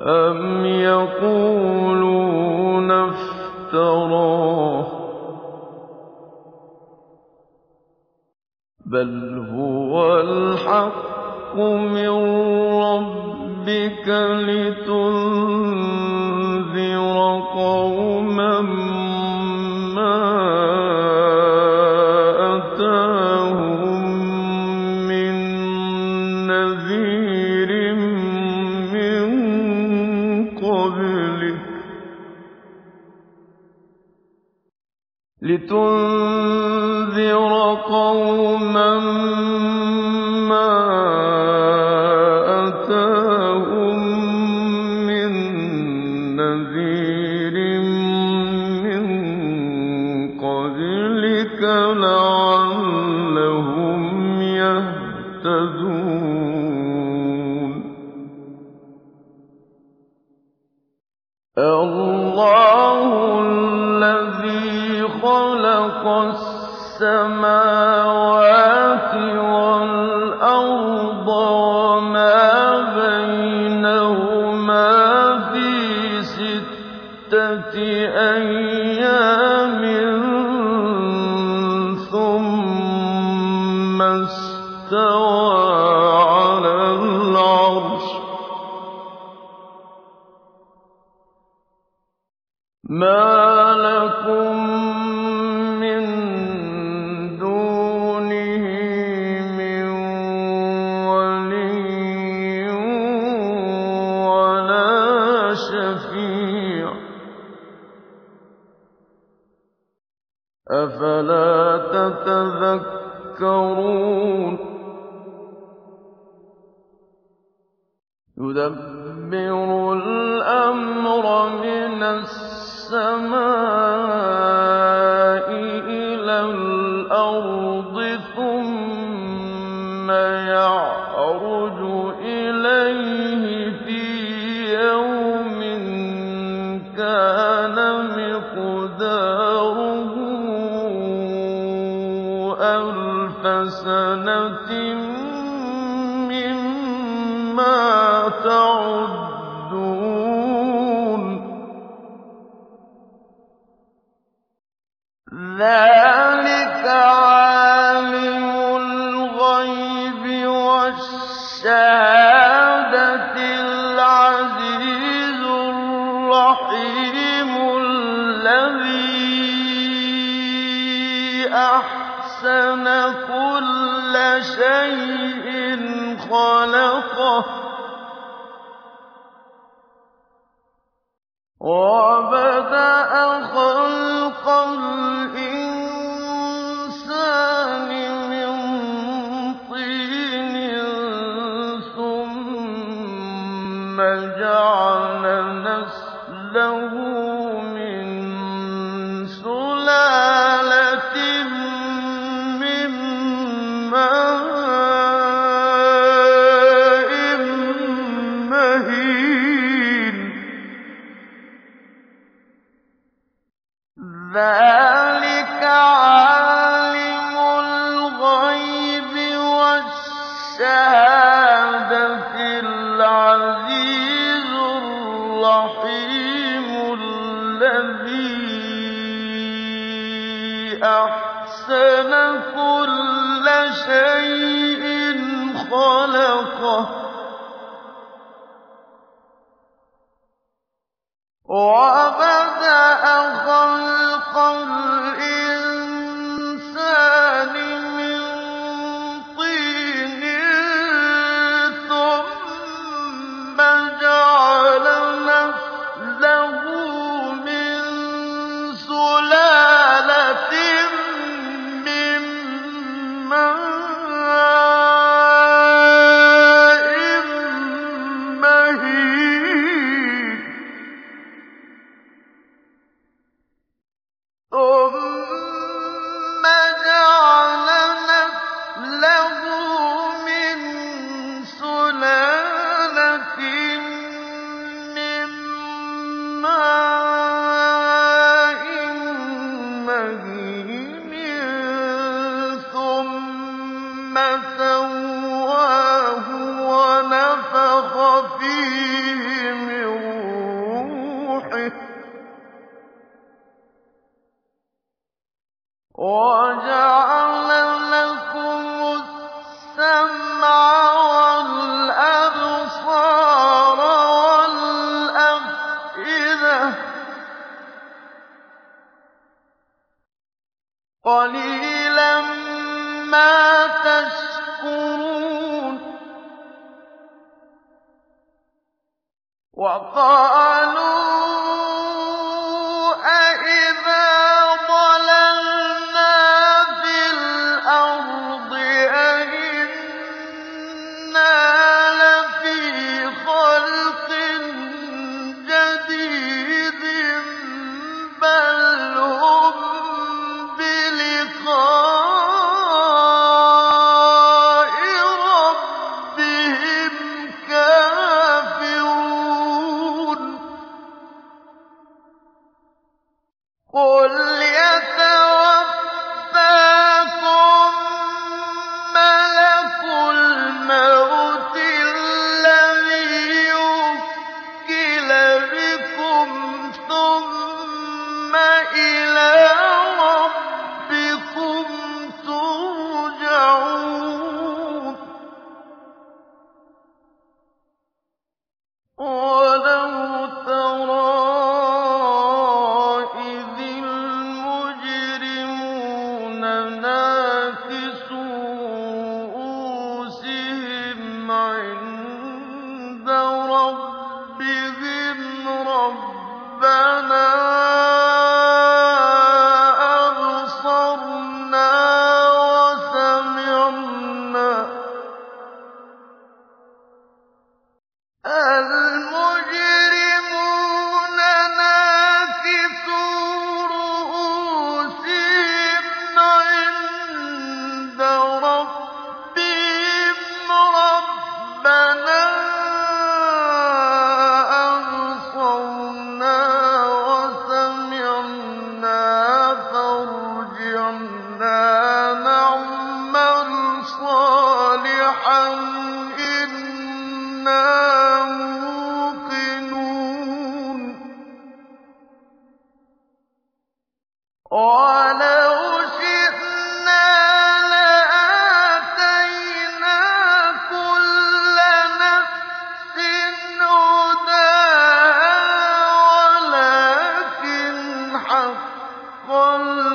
أَمْ الدكتور محمد ۖ بَلْ هُوَ الْحَقُّ مِن رَّبِّكَ لِتُنذِرَ لِتُنذِرَ قَوْمًا أفلا تتذكرون؟ يدبر الأمر من السماء. أَلْفَ سَنَةٍ مِّمَّا تَعُدُّونَ. وَمَا وَقَالُوا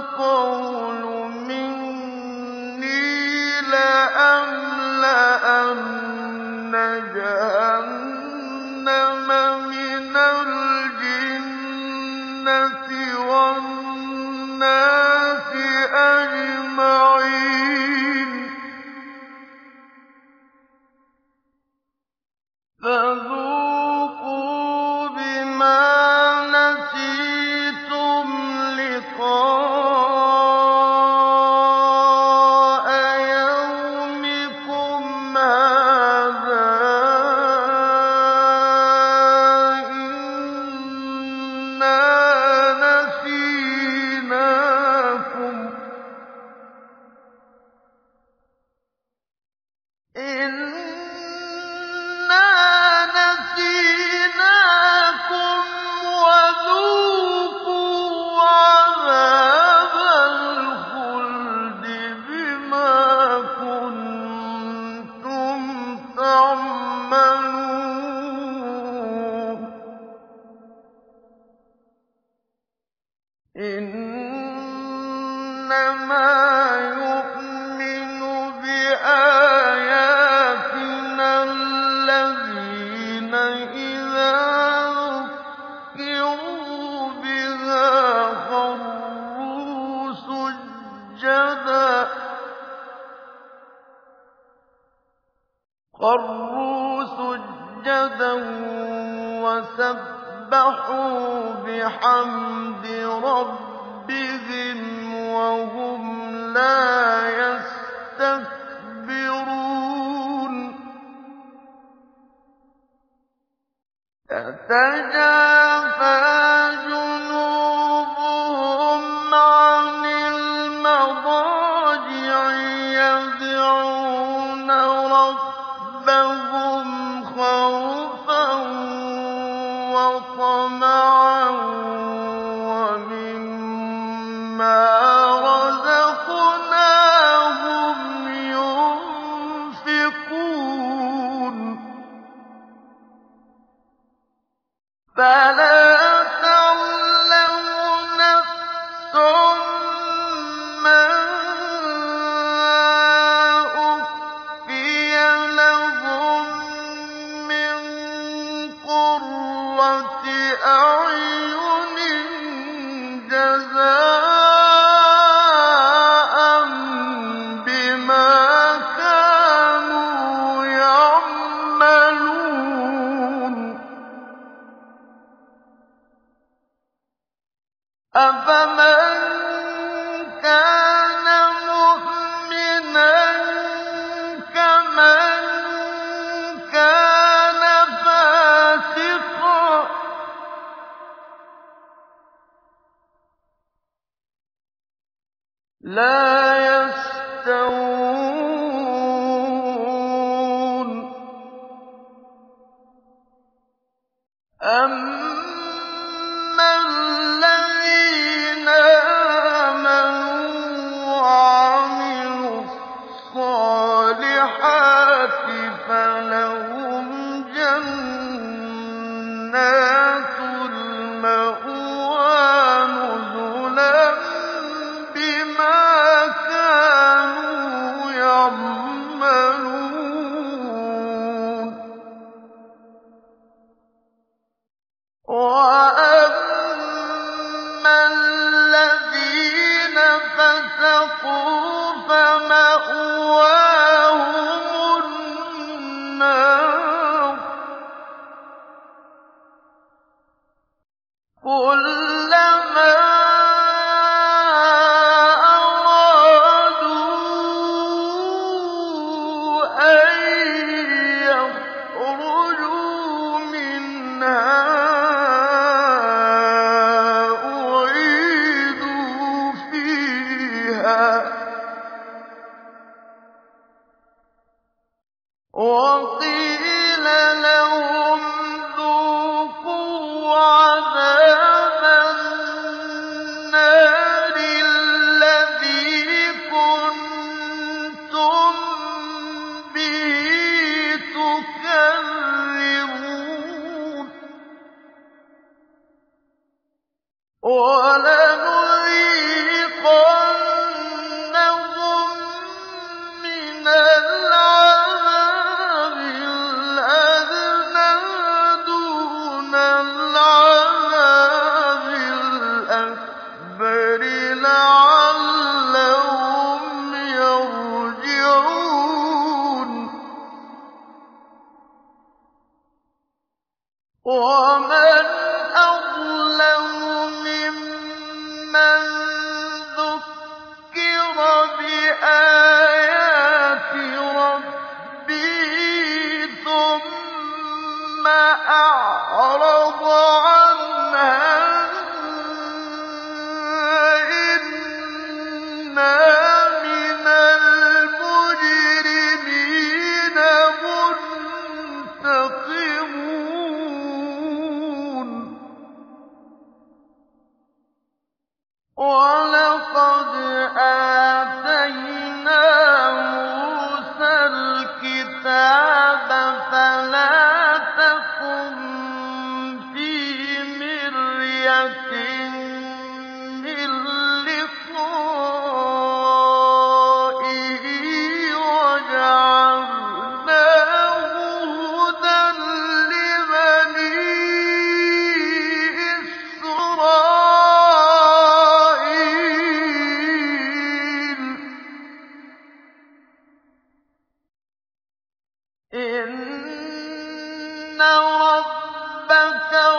الْقَوْمِ إِنَّمَا يُؤْمِنُ بِآيَاتِنَا الَّذِينَ إِذَا ذُكِّرُوا بِهَا خَرُّوا سُجَّدًا وَسَبِّحُوا سَبَّحُوا بِحَمْدِ رَبِّهِمْ وَهُمْ لَا يَسْتَكْبِرُونَ تَتَجَافَىٰ لَا لَا يَسْتَوُونَ ۗ. أَمَّا الَّذِينَ آمَنُوا وَعَمِلُوا الصَّالِحَاتِ فَلَهُمْ جَنَّاتُ الْمَأْوَىٰ.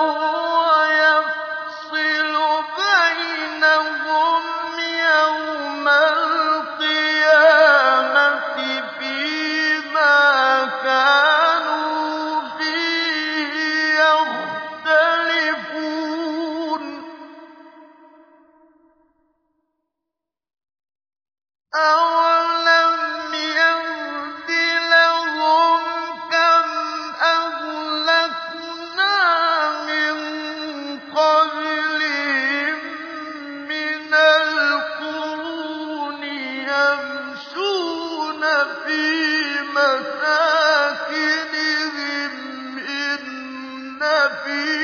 Oh, يمشون في مساكنهم إن في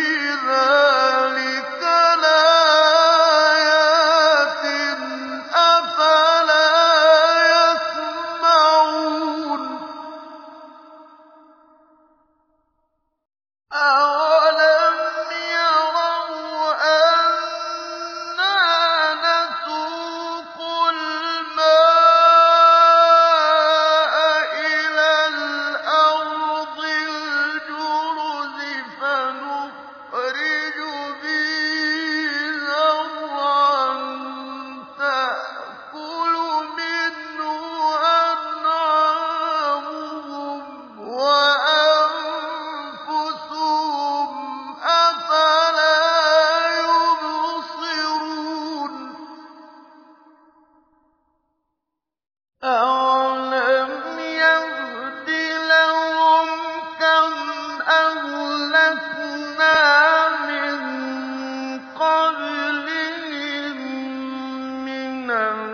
مِنَ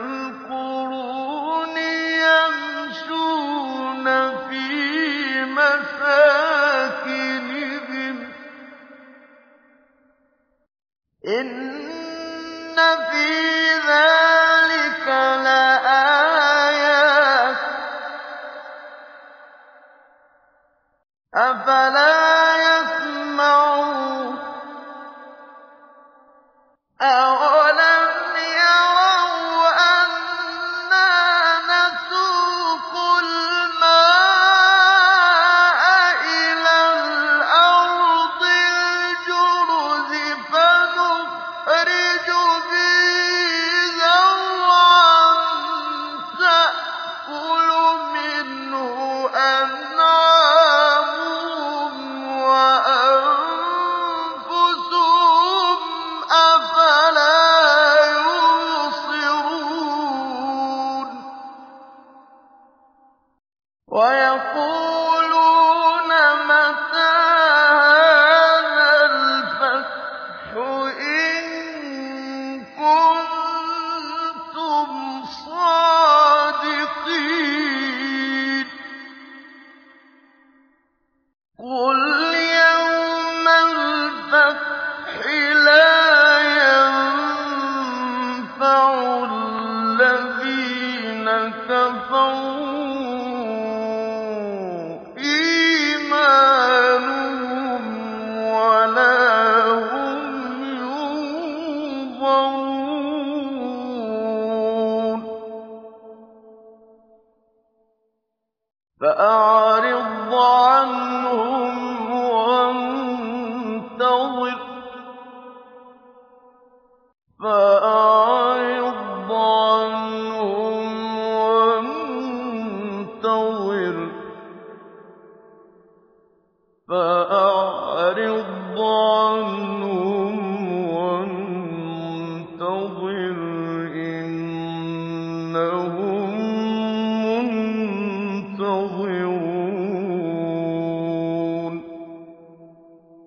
فَأَعْرِضْ عَنْهُمْ